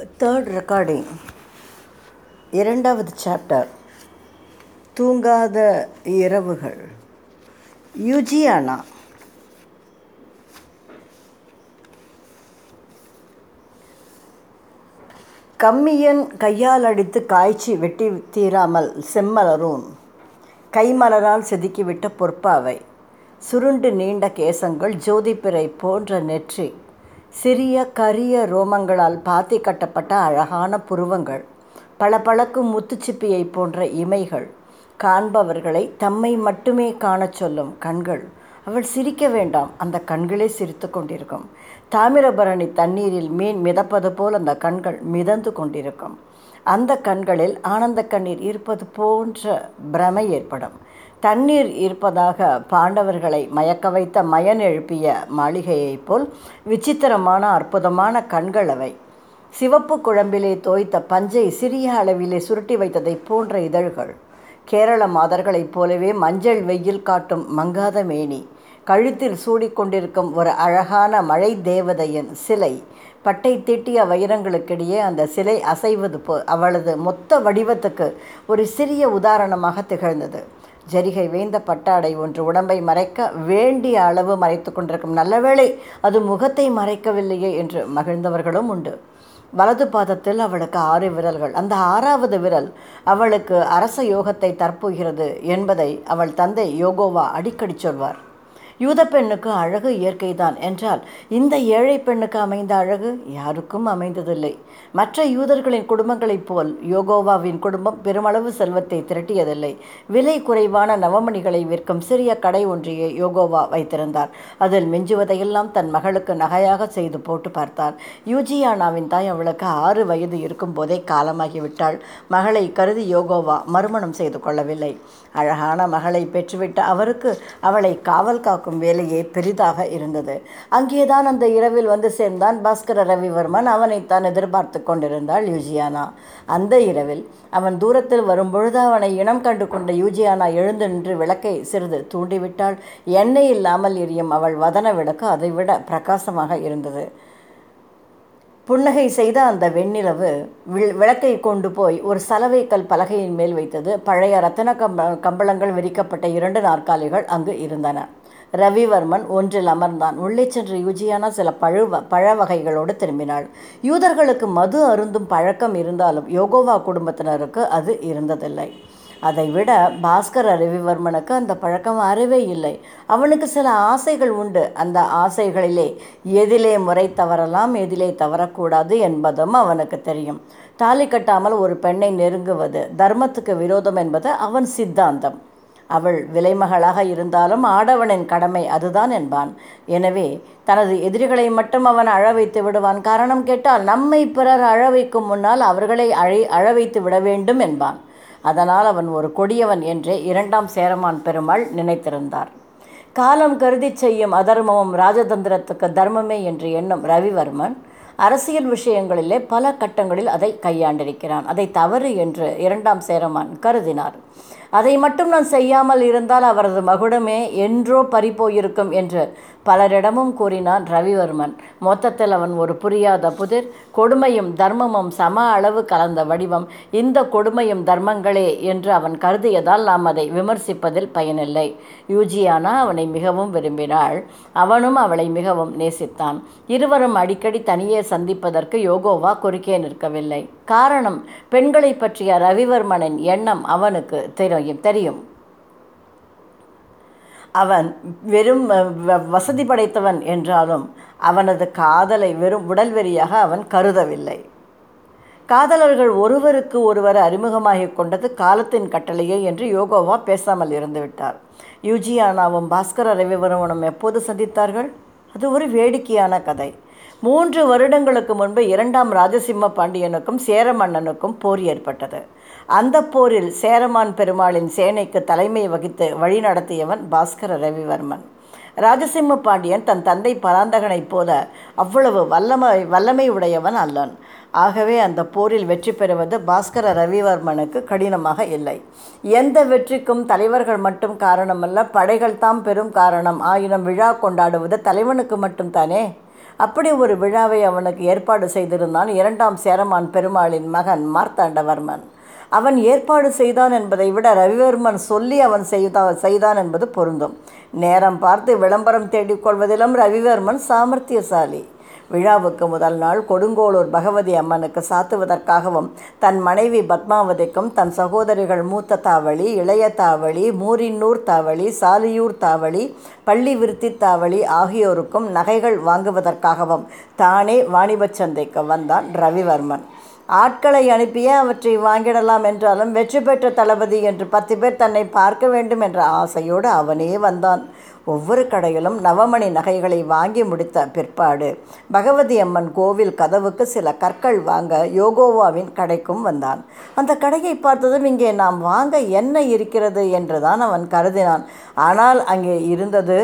Third recording இரண்டாவது chapter தூங்காத இரவுகள். யூஜியானா. கம்மியன் கையால் அடித்து காய்ச்சி வெட்டி தீராமல் செம்மலரும். கைமலரால் செதுக்கிவிட்ட பொற்பாவை. சுருண்டு நீண்ட கேசங்கள் ஜோதிப்பிறை போன்ற நெற்றி. சிறிய கரிய ரோமங்களால் பாத்தி கட்டப்பட்ட அழகான புருவங்கள் பளபளக்கும் முத்துச்சிப்பியை போன்ற இமைகள் காண்பவர்களை தம்மை மட்டுமே காணச் சொல்லும் கண்கள். அவள் சிரிக்க வேண்டாம் அந்த கண்களே சிரித்து கொண்டிருக்கும். தாமிரபரணி தண்ணீரில் மீன் மிதப்பது போல் அந்த கண்கள் மிதந்து கொண்டிருக்கும். அந்த கண்களில் ஆனந்த கண்ணீர் இருப்பது போன்ற பிரமை ஏற்படும். தண்ணீர் இருப்பதாக பாண்டவர்களை மயக்க வைத்த மயன் எழுப்பிய மாளிகையைப் போல் விசித்திரமான அற்புதமான கண்கள் அவை. சிவப்பு குழம்பிலே தோய்த்த பஞ்சை சிறிய அளவிலே சுருட்டி வைத்ததைப் போன்ற இதழ்கள். கேரள மாதர்களைப் போலவே மஞ்சள் வெயில் காட்டும் மங்காத மேனி. கழுத்தில் சூடிக்கொண்டிருக்கும் ஒரு அழகான மழை தேவதையின் சிலை. பட்டை தீட்டிய வைரங்களுக்கிடையே அந்த சிலை அசைவது போ அவளது மொத்த வடிவத்துக்கு ஒரு சிறிய உதாரணமாக திகழ்ந்தது. ஜரிகை வேந்த பட்டாடை ஒன்று உடம்பை மறைக்க வேண்டிய அளவு மறைத்து கொண்டிருக்கும் நல்லவேளை அது முகத்தை மறைக்கவில்லையே என்று மகிழ்ந்தவர்களும் உண்டு. வலது பாதத்தில் அவளுக்கு ஆறு விரல்கள். அந்த ஆறாவது விரல் அவளுக்கு அரச யோகத்தை தற்போகிறது என்பதை அவள் தந்தை யோகோவா அடிக்கடி சொல்வார். யூத பெண்ணுக்கு அழகு இயற்கைதான் என்றால் இந்த ஏழை பெண்ணுக்கு அமைந்த அழகு யாருக்கும் அமைந்ததில்லை. மற்ற யூதர்களின் குடும்பங்களைப் போல் யோகோவாவின் குடும்பம் பெருமளவு செல்வத்தை திரட்டியதில்லை. விலை குறைவான நவமணிகளை விற்கும் சிறிய கடை ஒன்றையே யோகோவா வைத்திருந்தார். அதில் மிஞ்சுவதையெல்லாம் தன் மகளுக்கு நகையாக செய்து போட்டு பார்த்தார். யூஜியானாவின் தாய் அவளுக்கு ஆறு வயது இருக்கும் போதே காலமாகிவிட்டாள். மகளை கருதி யோகோவா மறுமணம் செய்து கொள்ளவில்லை. அழகான மகளை பெற்றுவிட்ட அவருக்கு அவளை காவல் காக்கும் வேலையே பெரிதாக இருந்தது. அங்கேதான் அந்த இரவில் வந்து சேர்ந்தான் பாஸ்கர ரவிவர்மன். அவனைத்தான் எதிர்பார்த்து கொண்டிருந்தாள் யூஜியானா. அந்த இரவில் அவன் தூரத்தில் வரும்பொழுது அவனை இனம் கண்டு கொண்ட யூஜியானா எழுந்து நின்று விளக்கை சிறிது தூண்டிவிட்டாள். எண்ணெய் இல்லாமல் எரியும் அவள் வதன விளக்கு அதைவிட பிரகாசமாக இருந்தது. புன்னகை செய்த அந்த வெண்ணிலவு விளக்கை கொண்டு போய் ஒரு சலவை கல் பலகையின் மேல் வைத்தது. பழைய ரத்தன கம்ப கம்பளங்கள் விரிக்கப்பட்ட இரண்டு நாற்காலிகள் அங்கு இருந்தன. ரவிவர்மன் ஒன்றில் அமர்ந்தான். உள்ளே சென்று யூஜியான சில பழு பழ வகைகளோடு திரும்பினாள். யூதர்களுக்கு மது அருந்தும் பழக்கம் இருந்தாலும் யோகோவா குடும்பத்தினருக்கு அது இருந்ததில்லை. அதை விட பாஸ்கர ரவிவர்மனுக்கு அந்த பழக்கம் அறவே இல்லை. அவனுக்கு சில ஆசைகள் உண்டு. அந்த ஆசைகளிலே எதிலே முறை தவறலாம் எதிலே தவறக்கூடாது என்பதும் அவனுக்கு தெரியும். தாலி கட்டாமல் ஒரு பெண்ணை நெருங்குவது தர்மத்துக்கு விரோதம் என்பது அவன் சித்தாந்தம். அவள் விலைமகளாக இருந்தாலும் ஆடவனின் கடமை அதுதான் என்பான். எனவே தனது எதிரிகளை மட்டும் அவன் அழ வைத்து விடுவான். காரணம் கேட்டால் நம்மை பிறர் அழ வைக்கும் முன்னால் அவர்களை அழை அழ வைத்து விட வேண்டும் என்பான். அதனால் அவன் ஒரு கொடியவன் என்றே இரண்டாம் சேரமான் பெருமாள் நினைத்திருந்தார். காலம் கருதி செய்யும் அதர்மமும் ராஜதந்திரத்துக்கு தர்மமே என்று எண்ணும் ரவிவர்மன் அரசியல் விஷயங்களிலே பல கட்டங்களில் அதை கையாண்டிருக்கிறான். அதை தவறு என்று இரண்டாம் சேரமான் கருதினார். அதை மட்டும் நான் செய்யாமல் இருந்தால் அவரது மகுடமே என்றோ பறிப்போயிருக்கும் என்று பலரிடமும் கூறினான் ரவிவர்மன். மொத்தத்தில் அவன் ஒரு புரியாத புதிர். கொடுமையும் தர்மமும் சம அளவு கலந்த வடிவம். இந்த கொடுமையும் தர்மங்களே என்று அவன் கருதியதால் நாம் அதை விமர்சிப்பதில் பயனில்லை. யூஜியானா அவனை மிகவும் விரும்பினாள். அவனும் அவளை மிகவும் நேசித்தான். இருவரும் அடிக்கடி தனியே சந்திப்பதற்கு யோகோவா குறுக்கே நிற்கவில்லை. காரணம் பெண்களை பற்றிய ரவிவர்மனின் எண்ணம் அவனுக்கு தெரியும் தெரியும். அவன் வெறும் வசதி படைத்தவன் என்றாலும் அவனது காதலை வெறும் உடல் வெறியாக அவன் கருதவில்லை. காதலர்கள் ஒருவருக்கு ஒருவர் அறிமுகமாகி கொண்டது காலத்தின் கட்டளையே என்று யோகோவா பேசாமல் இருந்துவிட்டார் யூஜியானாவும் பாஸ்கர ரவிவர்மனும் எப்போது சந்தித்தார்கள்? அது ஒரு வேடிக்கையான கதை. மூன்று வருடங்களுக்கு முன்பு இரண்டாம் ராஜசிம்ம பாண்டியனுக்கும் சேர மன்னனுக்கும் போர் ஏற்பட்டது. அந்த போரில் சேரமான் பெருமாளின் சேனைக்கு தலைமை வகித்து வழிநடத்தியவன் பாஸ்கர ரவிவர்மன். ராஜசிம்ம பாண்டியன் தன் தந்தை பராந்தகனைப் போல அவ்வளவு வல்லமை வல்லமை உடையவன் அல்லன். ஆகவே அந்த போரில் வெற்றி பெறுவது பாஸ்கர ரவிவர்மனுக்கு கடினமாக இல்லை. எந்த வெற்றிக்கும் தலைவர்கள் மட்டும் காரணமல்ல படைகள் தாம் பெரும் காரணம். ஆயினும் விழா கொண்டாடுவது தலைவனுக்கு மட்டும் தானே அப்படி ஒரு விழாவை அவனுக்கு ஏற்பாடு செய்திருந்தான் இரண்டாம் சேரமான் பெருமாளின் மகன் மார்த்தாண்டவர்மன். அவன் ஏற்பாடு செய்தான் என்பதை விட ரவிவர்மன் சொல்லி அவன் செய்தான் செய்தான் என்பது பொருந்தும். நேரம் பார்த்து விளம்பரம் தேடிக்கொள்வதிலும் ரவிவர்மன் சாமர்த்தியசாலி. விழாவுக்கு முதல் நாள் கொடுங்கோளூர் பகவதி அம்மனுக்கு சாத்துவதற்காகவும் தன் மனைவி பத்மாவதிக்கும் தன் சகோதரிகள் மூத்த தாவளி இளைய தாவளி மூரின்னூர் தாவளி சாலியூர் தாவளி பள்ளி விருத்தி தாவளி ஆகியோருக்கும் நகைகள் வாங்குவதற்காகவும் தானே வாணிபச் சந்தைக்கு வந்தான் ரவிவர்மன். ஆட்களை அனுப்பியே அவற்றை வாங்கிடலாம் என்றாலும் வெற்றி பெற்ற தளபதி என்று பத்து பேர் தன்னை பார்க்க வேண்டும் என்ற ஆசையோடு அவனே வந்தான். ஒவ்வொரு கடையிலும் நவமணி நகைகளை வாங்கி முடித்த பிற்பாடு பகவதி அம்மன் கோவில் கதவுக்கு சில கற்கள் வாங்க யோகோவாவின் கடைக்கும் வந்தான். அந்த கடையை பார்த்ததும் இங்கே நாம் வாங்க என்ன இருக்கிறது என்றுதான் அவன் கருதினான். ஆனால் அங்கே இருந்தது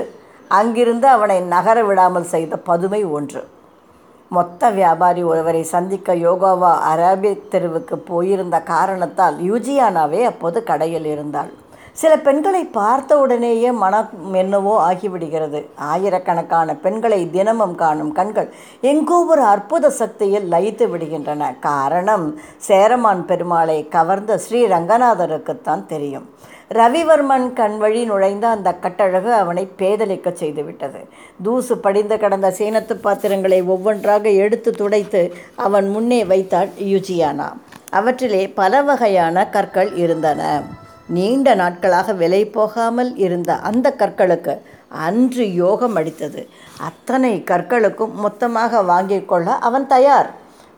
அங்கிருந்து அவனை நகர விடாமல் செய்த பதுமை ஒன்று. மொத்த வியாபாரி ஒருவரை சந்திக்க யோகாவா அரபி தெருவுக்கு போயிருந்த காரணத்தால் யூஜியானாவே அப்போது கடையில் இருந்தாள். சில பெண்களை பார்த்த உடனேயே மனம் என்னவோ ஆகிவிடுகிறது. ஆயிரக்கணக்கான பெண்களை தினமும் காணும் கண்கள் எங்கோ ஒரு அற்புத சக்தியில் லயித்து விடுகின்றன. காரணம் சேரமான் பெருமாளை கவர்ந்த ஸ்ரீ ரங்கநாதருக்குத்தான் தெரியும். ரவிவர்மன் கண் வழி நுழைந்த அந்த கட்டழகு அவனை பேதலிக்க செய்துவிட்டது. தூசு படிந்து கடந்த சீனத்து பாத்திரங்களை ஒவ்வொன்றாக எடுத்து துடைத்து அவன் முன்னே வைத்தாள் யுஜியானா. அவற்றிலே பல வகையான கற்கள் இருந்தன. நீண்ட நாட்களாக விலை போகாமல் இருந்த அந்த கற்களுக்கு அன்று யோகம் அடித்தது அத்தனை கற்களுக்கும் மொத்தமாக வாங்கிக் கொள்ள அவன் தயார்.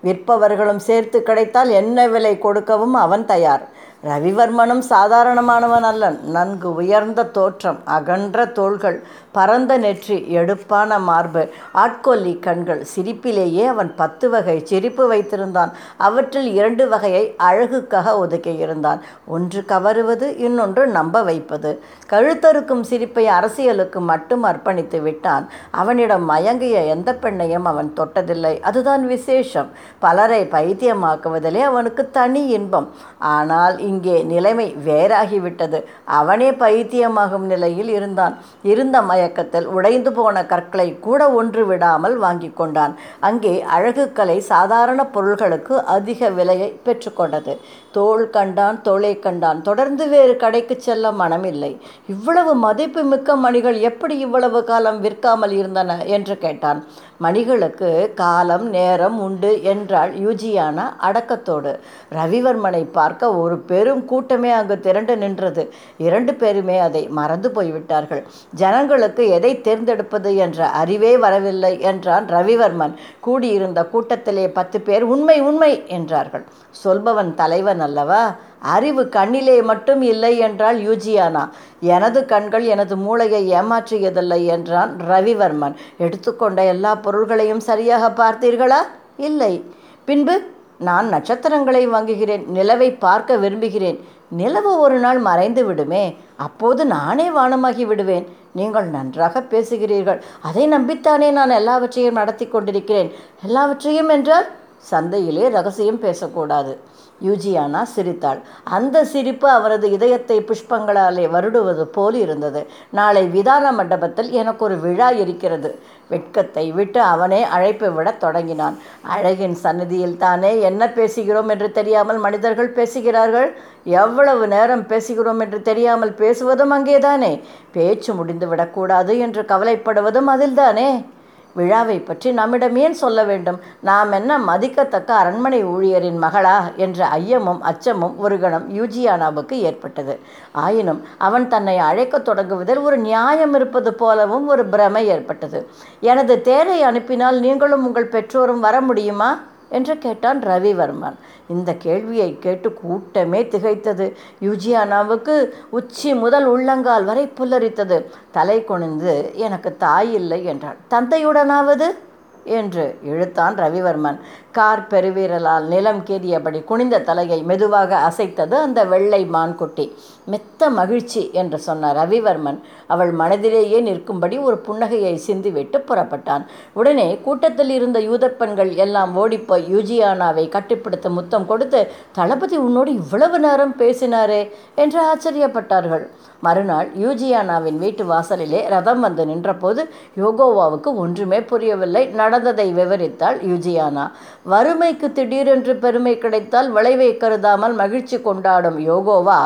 விற்பவர்களும் சேர்த்து கிடைத்தால் என்ன விலை கொடுக்கவும் அவன் தயார். ரவிவர்மனும் சாதாரணமானவன் அல்லன். நன்கு உயர்ந்த தோற்றம் அகன்ற தோள்கள் பரந்த நெற்றி எடுப்பான மார்பு. ஆட்கொல்லி கண்கள். சிரிப்பிலேயே அவன் பத்து வகை சிரிப்பு வைத்திருந்தான். அவற்றில் இரண்டு வகையை அழகுக்காக ஒதுக்கியிருந்தான். ஒன்று கவருவது இன்னொன்று நம்ப வைப்பது. கழுத்தறுக்கும் சிரிப்பை அரசியலுக்கு மட்டும் அர்ப்பணித்து விட்டான். அவனிடம் மயங்கிய எந்த பெண்ணையும் அவன் தொட்டதில்லை. அதுதான் விசேஷம். பலரை பைத்தியமாக்குவதிலே அவனுக்கு தனி இன்பம். ஆனால் இங்கே நிலைமை வேறாகிவிட்டது. அவனே பைத்தியமாகும் நிலையில் இருந்தான். இருந்த மயக்கத்தில் உடைந்து போன கற்களை கூட ஒன்று விடாமல் வாங்கி கொண்டான். அங்கே அழகுக்கலை சாதாரண பொருள்களுக்கு அதிக விலையை பெற்றுக்கொண்டது தோல் கண்டான் தோலை கண்டான். தொடர்ந்து வேறு கடைக்கு செல்ல மனமில்லை. இவ்வளவு மதிப்பு மிக்க மணிகள் எப்படி இவ்வளவு காலம் விற்காமல் இருந்தன? என்று கேட்டான். மணிகளுக்கு காலம் நேரம் உண்டு என்றாள் யூஜியானா அடக்கத்தோடு. ரவிவர்மனை பார்க்க ஒரு பெரும் கூட்டமே அங்கு திரண்டு நின்றது. இரண்டு பேருமே அதை மறந்து போய்விட்டார்கள். ஜனங்களுக்கு எதை தேர்ந்தெடுப்பது என்ற அறிவே வரவில்லை என்றான் ரவிவர்மன். கூடியிருந்த கூட்டத்திலே பத்து பேர் உண்மை உண்மை என்றார்கள். சொல்பவன் தலைவன் அல்லவா? அறிவு கண்ணிலே மட்டும் இல்லை என்றால் யூஜியானா. எனது கண்கள் எனது மூளையை ஏமாற்றியதில்லை என்றான் ரவிவர்மன். எடுத்துக்கொண்ட எல்லா பொருள்களையும் சரியாக பார்த்தீர்களா? இல்லை. பின்பு நான் நட்சத்திரங்களை வாங்குகிறேன் நிலவை பார்க்க விரும்புகிறேன். நிலவு ஒரு நாள் மறைந்து விடுமே அப்போது நானே வானமாகி விடுவேன். நீங்கள் நன்றாக பேசுகிறீர்கள். அதை நம்பித்தானே நான் எல்லாவற்றையும் நடத்தி கொண்டிருக்கிறேன். எல்லாவற்றையும் என்றால் சந்தையிலே ரகசியம் பேசக்கூடாது. யூஜியானா சிரித்தாள். அந்த சிரிப்பு அவரது இதயத்தை புஷ்பங்களாலே வருடுவது போல் இருந்தது. நாளை விதான மண்டபத்தில் எனக்கு ஒரு விழா இருக்கிறது. வெட்கத்தை விட்டு அவனே அழைப்பு விடத் தொடங்கினான். அழகின் சந்நிதியில் தானே என்ன பேசுகிறோம் என்று தெரியாமல் மனிதர்கள் பேசுகிறார்கள்? எவ்வளவு நேரம் பேசுகிறோம் என்று தெரியாமல் பேசுவதும் அங்கேதானே? பேச்சு முடிந்து விடக்கூடாது என்று கவலைப்படுவதும் அதில்தானே? விழாவை பற்றி நம்மிடம் ஏன் சொல்ல வேண்டும்? நாம் என்ன மதிக்கத்தக்க அரண்மனை ஊழியரின் மகளா? என்ற ஐயமும் அச்சமும் ஒரு கணம் யூஜியானாவுக்கு ஏற்பட்டது. ஆயினும் அவன் தன்னை அழைக்கத் தொடங்குவதில் ஒரு நியாயம் இருப்பது போலவும் ஒரு பிரமை ஏற்பட்டது. எனது தேரை அனுப்பினால் நீங்களும் உங்கள் பெற்றோரும் வர முடியுமா? என்று கேட்டான் ரவிவர்மன். இந்த கேள்வியை கேட்டு கூட்டமே திகைத்தது. யுஜியானாவுக்கு உச்சி முதல் உள்ளங்கால் வரை புல்லரித்தது. தலை குனிந்து எனக்கு தாய் இல்லை என்றாள். தந்தையுடனாவது? என்று இழுத்தான் ரவிவர்மன். கார் பெருவீரலால் நிலம் கேறியபடி குனிந்த தலையை மெதுவாக அசைத்தது அந்த வெள்ளை மான்குட்டி. மெத்த மகிழ்ச்சி என்று சொன்னார் ரவிவர்மன். அவள் மனதிலேயே நிற்கும்படி ஒரு புன்னகையை சிந்திவிட்டு புறப்பட்டான். உடனே கூட்டத்தில் இருந்த யூதப்பெண்கள் எல்லாம் ஓடிப்போய் யூஜியானாவை கட்டுப்படுத்த முத்தம் கொடுத்து தளபதி உன்னோடு இவ்வளவு நேரம் பேசினாரே என்று ஆச்சரியப்பட்டார்கள். மறுநாள் யூஜியானாவின் வீட்டு வாசலிலே ரதம் வந்து நின்றபோது யோகோவாவுக்கு ஒன்றுமே புரியவில்லை. நடந்ததை விவரித்தாள் யூஜியானா. வறுமைக்கு திடீரென்று பெருமை கிடைத்தால் விளைவை கருதாமல் மகிழ்ச்சி கொண்டாடும் யோகோவா?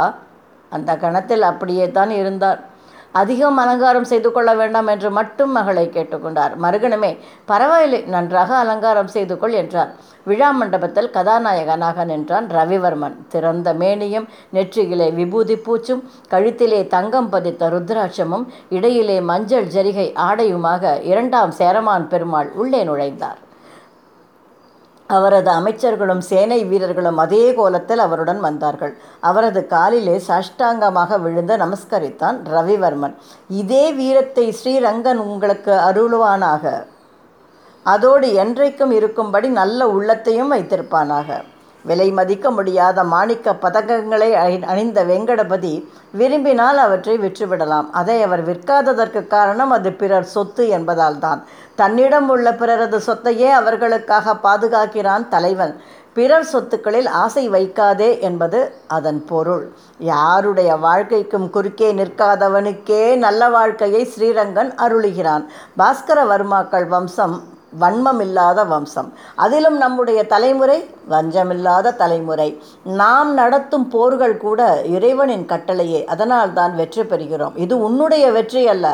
அந்த கணத்தில் அப்படியே தான் இருந்தார். அதிகம் அலங்காரம் செய்து கொள்ள வேண்டாம் என்று மட்டும் மகளை கேட்டுக்கொண்டார். மறுகணமே பரவாயில்லை நன்றாக அலங்காரம் செய்து கொள் என்றார். விழா மண்டபத்தில் கதாநாயகனாக நின்றான் ரவிவர்மன். திறந்த மேனியும் நெற்றியிலே விபூதி பூச்சும் கழுத்திலே தங்கம் பதித்த ருத்ராட்சமும் இடையிலே மஞ்சள் ஜரிகை ஆடையுமாக இரண்டாம் சேரமான் பெருமாள் உள்ளே நுழைந்தார். அவரது அமைச்சர்களும் சேனை வீரர்களும் அதே கோலத்தில் அவருடன் வந்தார்கள். அவரது காலிலே சாஷ்டாங்கமாக விழுந்து நமஸ்கரித்தான் ரவிவர்மன். இதே வீரத்தை ஸ்ரீரங்கன் உங்களுக்கு அருளுவானாக. அதோடு என்றைக்கும் இருக்கும்படி நல்ல உள்ளத்தையும் வைத்திருப்பானாக. விலை மதிக்க முடியாத மாணிக்க பதக்கங்களை அணி- அணிந்த வெங்கடபதி விரும்பினால் அவற்றை விற்றுவிடலாம். அதை அவர் விற்காததற்கு காரணம் அது பிறர் சொத்து என்பதால் தான் தன்னிடம் உள்ள பிறரது சொத்தையே அவர்களுக்காக பாதுகாக்கிறான் தலைவன். பிறர் சொத்துக்களில் ஆசை வைக்காதே என்பது அதன் பொருள். யாருடைய வாழ்க்கைக்கும் குறுக்கே நிற்காதவனுக்கே நல்ல வாழ்க்கையை ஸ்ரீரங்கன் அருளுகிறான். பாஸ்கர வர்மாக்கள் வம்சம் வன்மமில்லாத வம்சம். அதிலும் நம்முடைய தலைமுறை வஞ்சமில்லாத தலைமுறை. நாம் நடத்தும் போர்கள் கூட இறைவனின் கட்டளையே. அதனால் தான் வெற்றி பெறுகிறோம். இது உன்னுடைய வெற்றி அல்ல.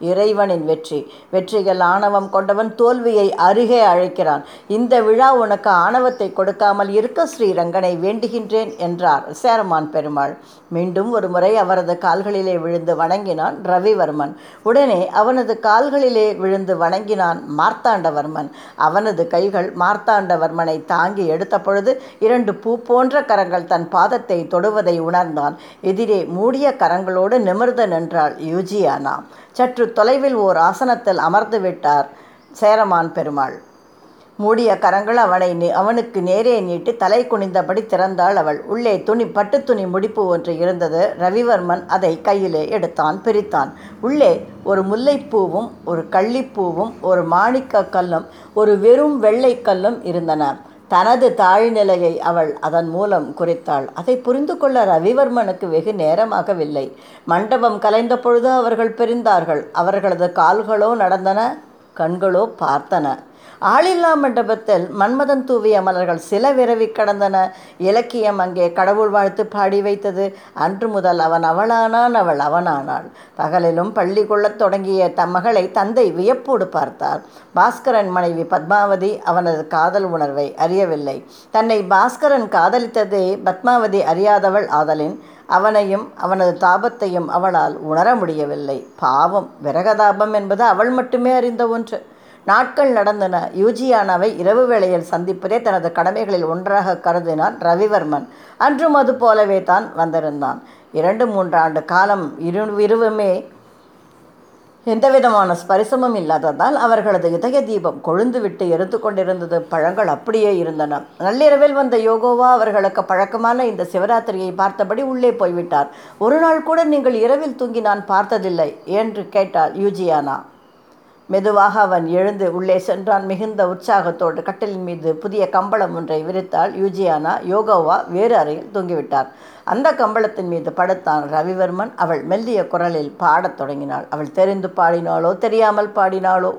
இறைவனின் வெற்றி. வெற்றிகள் ஆணவம் கொண்டவன் தோல்வியை அருகே அழைக்கிறான். இந்த விழா உனக்கு ஆணவத்தை கொடுக்காமல் இருக்க ஸ்ரீரங்கனை வேண்டுகின்றேன் என்றார் சேரமான் பெருமாள். மீண்டும் ஒரு முறை அவரது கால்களிலே விழுந்து வணங்கினான் ரவிவர்மன். உடனே அவனது கால்களிலே விழுந்து வணங்கினான் மார்த்தாண்டவர்மன். அவனது கைகள் மார்த்தாண்டவர்மனை தாங்கி எடுத்த பொழுது இரண்டு பூ போன்ற கரங்கள் தன் பாதத்தை தொடுவதை உணர்ந்தான். எதிரே மூடிய கரங்களோடு நிமிர்ந்து நின்றாள் யூஜியானா. சற்று தொலைவில் ஓர் ஆசனத்தில் அமர்ந்து விட்டார் சேரமான் பெருமாள். மூடிய கரங்கள் அவனை அவனுக்கு நேரே நீட்டி தலை குனிந்தபடி திறந்தாள் அவள். உள்ளே துணி பட்டு துணி முடிப்பு ஒன்று இருந்தது. ரவிவர்மன் அதை கையிலே எடுத்தான் பிரித்தான். உள்ளே ஒரு முல்லைப்பூவும் ஒரு கள்ளிப்பூவும் ஒரு மாணிக்க கல்லும் ஒரு வெறும் வெள்ளை கல்லும் இருந்தன. தனது தாழ்நிலையை அவள் அதன் மூலம் குறித்தாள். அதை புரிந்து கொள்ள ரவிவர்மனுக்கு வெகு நேரமாகவில்லை. மண்டபம் கலைந்த பொழுது அவர்கள் பிரிந்தார்கள். அவர்களது கால்களோ நடந்தன கண்களோ பார்த்தன. ஆளில்லா மண்டபத்தில் மன்மதன் தூவிய மலர்கள் சில விரவி கடந்தன. இலக்கியம் அங்கே கடவுள் வாழ்த்து பாடி வைத்தது. அன்று முதல் அவன் அவளானான் அவள் அவனானாள். பகலிலும் பள்ளி கொள்ளத் தொடங்கிய தம் மகளை தந்தை வியப்போடு பார்த்தார். பாஸ்கரன் மனைவி பத்மாவதி அவனது காதல் உணர்வை அறியவில்லை. தன்னை பாஸ்கரன் காதலித்ததே பத்மாவதி அறியாதவள் ஆதலின். அவனையும் அவனது தாபத்தையும் அவளால் உணர முடியவில்லை. பாவம் விரகதாபம் என்பது அவள் மட்டுமே அறிந்த ஒன்று. நாட்கள் நடந்தன. யூஜியானாவை இரவு வேளையில் சந்திப்பதே தனது கடமைகளில் ஒன்றாக கருதினான் ரவிவர்மன். அன்றும் அது போலவே தான் வந்திருந்தான். இரண்டு மூன்று ஆண்டு காலம் இரு இருவுமே எந்தவிதமான ஸ்பரிசமும் இல்லாததால் அவர்களது இதய தீபம் கொழுந்துவிட்டு எரிந்து கொண்டிருந்தது. பழங்கள் அப்படியே இருந்தன. நள்ளிரவில் வந்த யோகோவா அவர்களுக்கு பழக்கமான இந்த சிவராத்திரியை பார்த்தபடி உள்ளே போய்விட்டார். ஒரு நாள் கூட நீங்கள் இரவில் தூங்கி நான் பார்த்ததில்லை என்று கேட்டார் யூஜியானா. மெதுவாக அவன் எழுந்து உள்ளே சென்றான். மிகுந்த உற்சாகத்தோடு கட்டிலின் மீது புதிய கம்பளம் ஒன்றை விரித்தாள். யூஜியானா யோகோவா வேறு அறையில் தூங்கிவிட்டார். அந்த கம்பளத்தின் மீது படுத்தான் ரவிவர்மன். அவள் மெல்லிய குரலில் பாடத் தொடங்கினாள். அவள் தெரிந்து பாடினாளோ தெரியாமல் பாடினாளோ?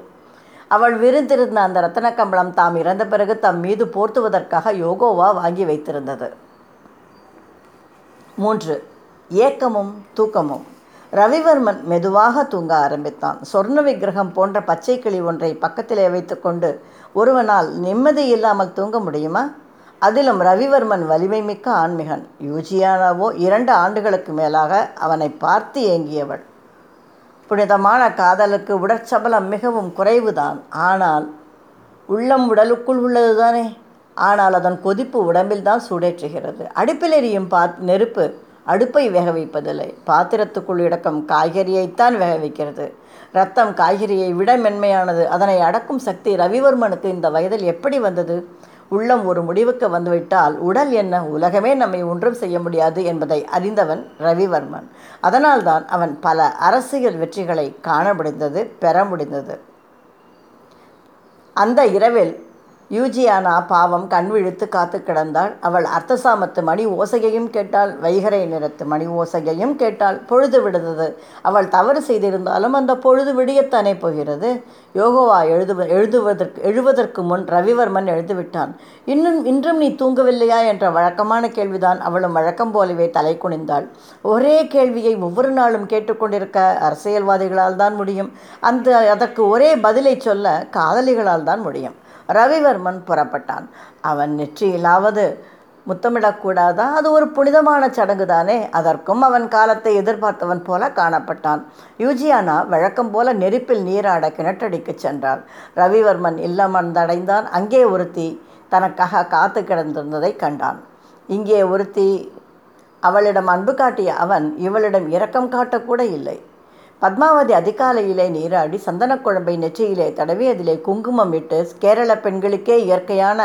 அவள் விருந்திருந்த அந்த ரத்தன கம்பளம் தாம் இறந்த பிறகு தம் மீது போர்த்துவதற்காக யோகோவா வாங்கி வைத்திருந்தது. மூன்று. ஏக்கமும் தூக்கமும். ரவிவர்மன் மெதுவாக தூங்க ஆரம்பித்தான். சொர்ண விக்கிரகம் போன்ற பச்சை கிளி ஒன்றை பக்கத்திலே வைத்துக்கொண்டு ஒருவனால் நிம்மதி இல்லாமல் தூங்க முடியுமா? அதிலும் ரவிவர்மன் வலிமை மிக்க ஆண்மிகன் யூஜியானாவோ இரண்டு ஆண்டுகளுக்கு மேலாக அவனை பார்த்து ஏங்கியவள். புனிதமான காதலுக்கு உடற்சபலம் மிகவும் குறைவுதான். ஆனால் உள்ளம் உடலுக்குள் உள்ளதுதானே? ஆனால் அதன் கொதிப்பு உடம்பில் தான் சூடேற்றுகிறது. அடுப்பில் எரியும் பா நெருப்பு அடுப்பை வேக வைப்பதில்லை. பாத்திரத்துக்குள் இடக்கும் காய்கறியைத்தான் வேக வைக்கிறது. ரத்தம் காய்கறியை விட மென்மையானது. அதனை அடக்கும் சக்தி ரவிவர்மனுக்கு இந்த வயதில் எப்படி வந்தது? உள்ளம் ஒரு முடிவுக்கு வந்துவிட்டால் உடல் என்ன? உலகமே நம்மை ஒன்றும் செய்ய முடியாது என்பதை அறிந்தவன் ரவிவர்மன். அதனால்தான் அவன் பல அரசியல் வெற்றிகளை காண முடிந்தது பெற முடிந்தது. அந்த இரவில் யூஜியானா பாவம் கண் விழித்து காத்து கிடந்தாள். அவள் அர்த்தசாமத்து மணி ஓசையையும் கேட்டாள். வைகரை நிறத்து மணி ஓசையையும் கேட்டாள். பொழுது விடுந்தது அவள் தவறு செய்திருந்தாலும் அந்த பொழுது விடியத்தானே போகிறது. யோகோவா எழுது எழுதுவதற்கு எழுவதற்கு முன் ரவிவர்மன் எழுதுவிட்டான். இன்னும் இன்றும் நீ தூங்கவில்லையா? என்ற வழக்கமான கேள்விதான் அவளும் வழக்கம் போலவே தலை குனிந்தாள். ஒரே கேள்வியை ஒவ்வொரு நாளும் கேட்டுக்கொண்டிருக்க அரசியல்வாதிகளால் தான் முடியும். அந்த அதற்கு ஒரே பதிலை சொல்ல காதலிகளால் தான் முடியும். ரவிவர்மன் புறப்பட்டான். அவன் நெற்றியிலாவது முத்தமிடக்கூடாதா? அது ஒரு புனிதமான சடங்கு தானே அதற்கும் அவன் காலத்தை எதிர்பார்த்தவன் போல காணப்பட்டான். யூஜியானா வழக்கம் போல நெருப்பில் நீராட கிணற்றடிக்கு சென்றாள். ரவிவர்மன் இல்லமந்தடைந்தான் அங்கே ஒருத்தி தனக்காக காத்து கிடந்திருந்ததை கண்டான். இங்கே ஒருத்தி அவளிடம் அன்பு காட்டிய அவன் இவளிடம் இரக்கம் காட்டக்கூட இல்லை. பத்மாவதி அதிகாலையிலே நீராடி சந்தனக்குழம்பை நெற்றியிலே தடவி அதிலே குங்குமம் இட்டு கேரள பெண்களுக்கே இயற்கையான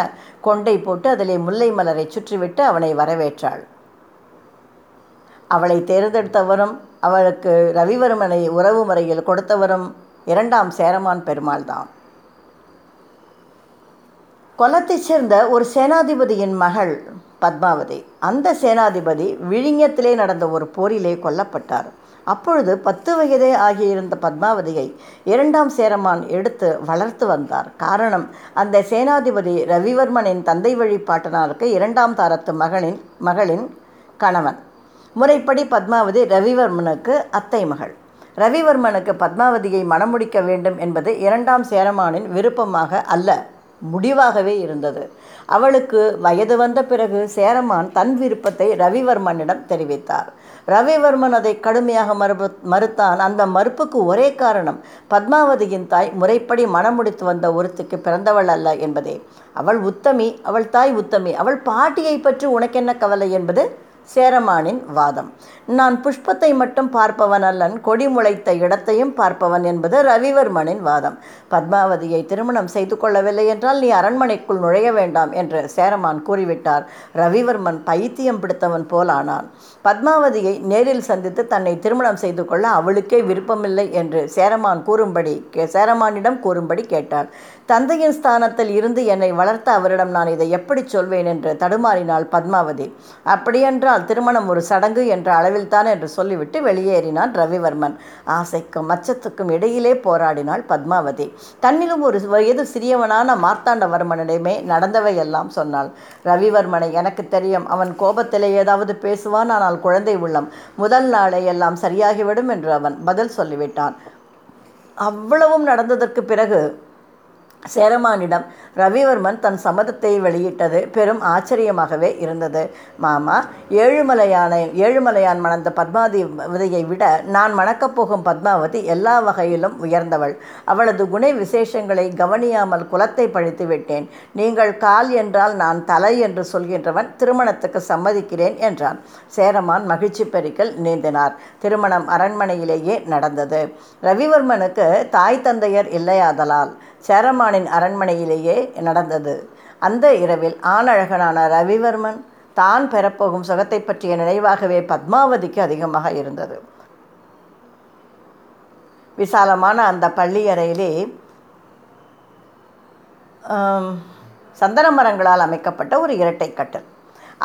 கொண்டை போட்டு அதிலே முல்லை மலரை சுற்றிவிட்டு அவனை வரவேற்றாள். அவளை தேர்ந்தெடுத்தவரும் அவளுக்கு ரவிவர்மனை உறவு முறையில் கொடுத்தவரும் இரண்டாம் சேரமான் பெருமாள் தான் கொல்லத்தைச் சேர்ந்த ஒரு சேனாதிபதியின் மகள் பத்மாவதி. அந்த சேனாதிபதி விழிங்கத்திலே நடந்த ஒரு போரிலே கொல்லப்பட்டார். அப்பொழுது பத்து வயதே ஆகியிருந்த பத்மாவதியை இரண்டாம் சேரமான் எடுத்து வளர்த்து வந்தார். காரணம் அந்த சேனாதிபதி ரவிவர்மனின் தந்தை வழி பாட்டனாருக்கு இரண்டாம் தாரத்து மகனின் மகளின் கணவன். முறைப்படி பத்மாவதி ரவிவர்மனுக்கு அத்தை மகள். ரவிவர்மனுக்கு பத்மாவதியை மணமுடிக்க வேண்டும் என்பது இரண்டாம் சேரமானின் விருப்பமாக அல்ல முடிவாகவே இருந்தது. அவளுக்கு வயது வந்த பிறகு சேரமான் தன் விருப்பத்தை ரவிவர்மனிடம் தெரிவித்தார். ரவிவர்மன் அதை கடுமையாக மறுப்பு மறுத்தான். அந்த மறுப்புக்கு ஒரே காரணம் பத்மாவதியின் தாய் முறைப்படி மணமுடித்து வந்த ஒருத்திக்கு பிறந்தவள் அல்ல என்பதே. அவள் உத்தமி அவள் தாய் உத்தமி. அவள் பாட்டியை பற்றி உனக்கென்ன கவலை என்பது? சேரமானின் வாதம். நான் புஷ்பத்தை மட்டும் பார்ப்பவன் அல்லன் கொடி முளைத்த இடத்தையும் பார்ப்பவன் என்பது ரவிவர்மனின் வாதம். பத்மாவதியை திருமணம் செய்து கொள்ளவில்லை என்றால் நீ அரண்மனைக்குள் நுழைய வேண்டாம் என்று சேரமான் கூறிவிட்டார். ரவிவர்மன் பைத்தியம் பிடித்தவன் போலானான் பத்மாவதியை நேரில் சந்தித்து தன்னை திருமணம் செய்து கொள்ள அவளுக்கே விருப்பமில்லை என்று சேரமான் கூறும்படி சேரமானிடம் கூறும்படி கேட்டாள். தந்தையின் ஸ்தானத்தில் இருந்து என்னை வளர்த்த அவரிடம் நான் இதை எப்படி சொல்வேன் என்று தடுமாறினாள் பத்மாவதி. அப்படியென்றால் திருமணம் ஒரு சடங்கு என்ற அளவில்தான் என்று சொல்லிவிட்டு வெளியேறினான் ரவிவர்மன். ஆசைக்கும் மச்சத்துக்கும் இடையிலே போராடினாள் பத்மாவதி. தன்னிலும் ஒரு வயது சிறியவனான மார்த்தாண்டவர்மனிடமே நடந்தவையெல்லாம் சொன்னாள். ரவிவர்மனை எனக்கு தெரியும் அவன் கோபத்திலே ஏதாவது பேசுவான் ஆனால் குழந்தை உள்ளம். முதல் நாளே எல்லாம் சரியாகிவிடும் என்று அவன் பதில் சொல்லிவிட்டான். அவ்வளவும் நடந்ததற்கு பிறகு சேரமானிடம் ரவிவர்மன் தன் சம்மதத்தை வெளியிட்டது பெரும் ஆச்சரியமாகவே இருந்தது. மாமா ஏழுமலையானை ஏழுமலையான் மணந்த பத்மாவதி விதையை விட நான் மணக்கப் போகும் பத்மாவதி எல்லா வகையிலும் உயர்ந்தவள். அவளது குண விசேஷங்களை கவனியாமல் குலத்தை பழித்து விட்டேன். நீங்கள் கால் என்றால் நான் தலை என்று சொல்கின்றவன் திருமணத்துக்கு சம்மதிக்கிறேன் என்றான். சேரமான் மகிழ்ச்சி பெருக்கில் நீந்தினார். திருமணம் அரண்மனையிலேயே நடந்தது. ரவிவர்மனுக்கு தாய் தந்தையர் இல்லையாதலால் சேரமானின் அரண்மனையிலேயே நடந்தது. அந்த இரவில் ஆணழகனான ரவிவர்மன் தான் பெறப்போகும் சுகத்தை பற்றிய நினைவாகவே பத்மாவதிக்கு அதிகமாக இருந்தது. விசாலமான அந்த பள்ளியறையிலே சந்தன மரங்களால் அமைக்கப்பட்ட ஒரு இரட்டை கட்டல்.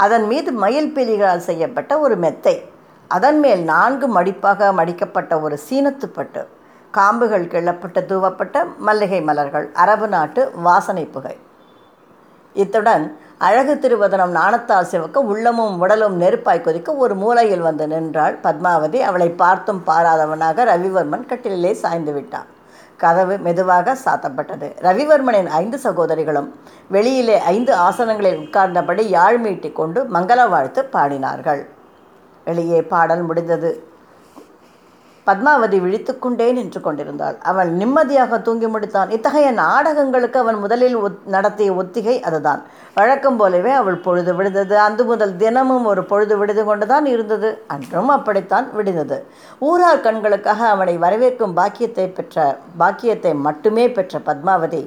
அதன் மீது மயில் பீலிகளால் செய்யப்பட்ட ஒரு மெத்தை. அதன் மேல் நான்கு மடிப்பாக மடிக்கப்பட்ட ஒரு சீனத்துப்பட்டு. காம்புகள் கிள்ளப்பட்டு தூவப்பட்ட மல்லிகை மலர்கள் அரபு நாட்டு வாசனை புகை. இத்துடன் அழகு திருவதனம் நாணத்தால் சிவக்க உள்ளமும் உடலும் நெருப்பாய் கொதிக்க ஒரு மூலையில் வந்து நின்றாள் பத்மாவதி. அவளை பார்த்தும் பாராதவனாக ரவிவர்மன் கட்டிலே சாய்ந்து விட்டான். கதவு மெதுவாக சாத்தப்பட்டது. ரவிவர்மனின் ஐந்து சகோதரிகளும் வெளியிலே ஐந்து ஆசனங்களில் உட்கார்ந்தபடி யாழ் மீட்டிக் கொண்டு மங்கள வாழ்த்து பாடினார்கள். வெளியே பாடல் முடிந்தது. பத்மாவதி விழித்துக்கொண்டே நின்று கொண்டிருந்தாள். அவள் நிம்மதியாக தூங்கி முடித்தான். இத்தகைய நாடகங்களுக்கு அவன் முதலில் நடத்திய ஒத்திகை அதுதான். வழக்கம் போலவே அவள் பொழுது விடுந்தது. அன்று முதல் தினமும் ஒரு பொழுது விடுது கொண்டுதான் இருந்தது. அன்றும் அப்படித்தான் விடுந்தது. ஊரார் கண்களுக்காக அவனை வரவேற்கும் பாக்கியத்தை பெற்ற பாக்கியத்தை மட்டுமே பெற்ற பத்மாவதி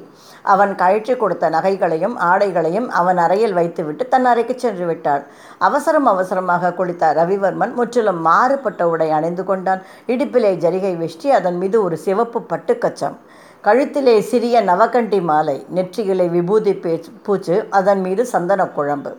அவன் கழற்றி கொடுத்த நகைகளையும் ஆடைகளையும் அவன் அறையில் வைத்துவிட்டு தன் அறைக்கு சென்று விட்டாள் அவசரம் அவசரமாக குளித்த ரவிவர்மன் முற்றிலும் மாறுபட்ட உடை அணிந்து கொண்டான். இடுப்பிலே ஜரிகை வெஷ்டி அதன் மீது ஒரு சிவப்பு பட்டுக்கச்சம். கழுத்திலே சிறிய நவகண்டி மாலை நெற்றியிலே விபூதி பேச்சு பூச்சு அதன் மீது சந்தன குழம்பு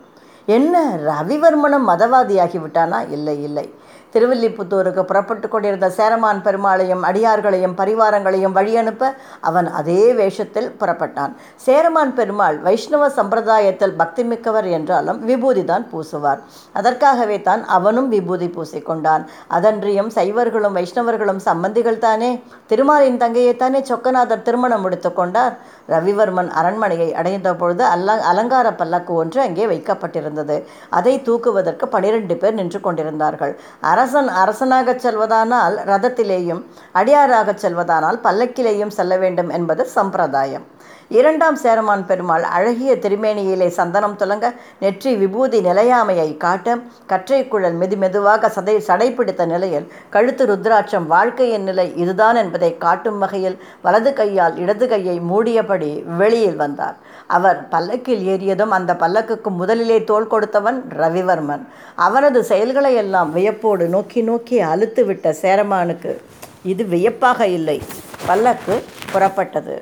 என்ன ரவிவர்மனும் மதவாதியாகி விட்டானா இல்லை இல்லை. திருவில்லிபுத்தூருக்கு புறப்பட்டு கொண்டிருந்த சேரமான் பெருமாளையும் அடியார்களையும் பரிவாரங்களையும் வழியனுப்ப அவன் அதே வேஷத்தில் புறப்பட்டான். சேரமான் பெருமாள் வைஷ்ணவ சம்பிரதாயத்தில் பக்தி மிக்கவர் என்றாலும் விபூதி தான் பூசுவார். அதற்காகவே தான் அவனும் விபூதி பூசிக்கொண்டான். அதன்றியும் சைவர்களும் வைஷ்ணவர்களும் சம்பந்திகள் தானே? திருமாலின் தங்கையைத்தானே சொக்கநாதர் திருமணம் முடித்து கொண்டார்? ரவிவர்மன் அரண்மனையை அடைந்த பொழுது அல்ல அலங்கார பல்லக்கு ஒன்று அங்கே வைக்கப்பட்டிருந்தது. அதை தூக்குவதற்கு பனிரெண்டு பேர் நின்று கொண்டிருந்தார்கள். அரசன் அரசனாகச் செல்வதானால் ரதத்திலேயும் அடியாராகச் செல்வதானால் பல்லக்கிலேயும் செல்ல வேண்டும் என்பது சம்பிரதாயம். இரண்டாம் சேரமான் பெருமாள் அழகிய திருமேனியிலே சந்தனம் துலங்க நெற்றி விபூதி நிலையாமையை காட்ட கற்றை குழல் மெது மெதுவாக சதை சடைப்பிடித்த நிலையில் கழுத்து ருத்ராட்சம் வாழ்க்கையின் நிலை இதுதான் என்பதை காட்டும் வகையில் வலது கையால் இடது கையை மூடியபடி வெளியில் வந்தார். அவர் பல்லக்கில் ஏறியதும் அந்த பல்லக்குக்கு முதலிலே தோள் கொடுத்தவன் ரவிவர்மன். அவனது செயல்களை எல்லாம் வியப்போடு நோக்கி நோக்கி அழுத்துவிட்ட சேரமானுக்கு இது வியப்பாக இல்லை. பல்லக்கு புறப்பட்டது.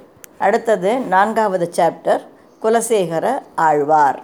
அடுத்தது நான்காவது சாப்டர் குலசேகர ஆழ்வார்.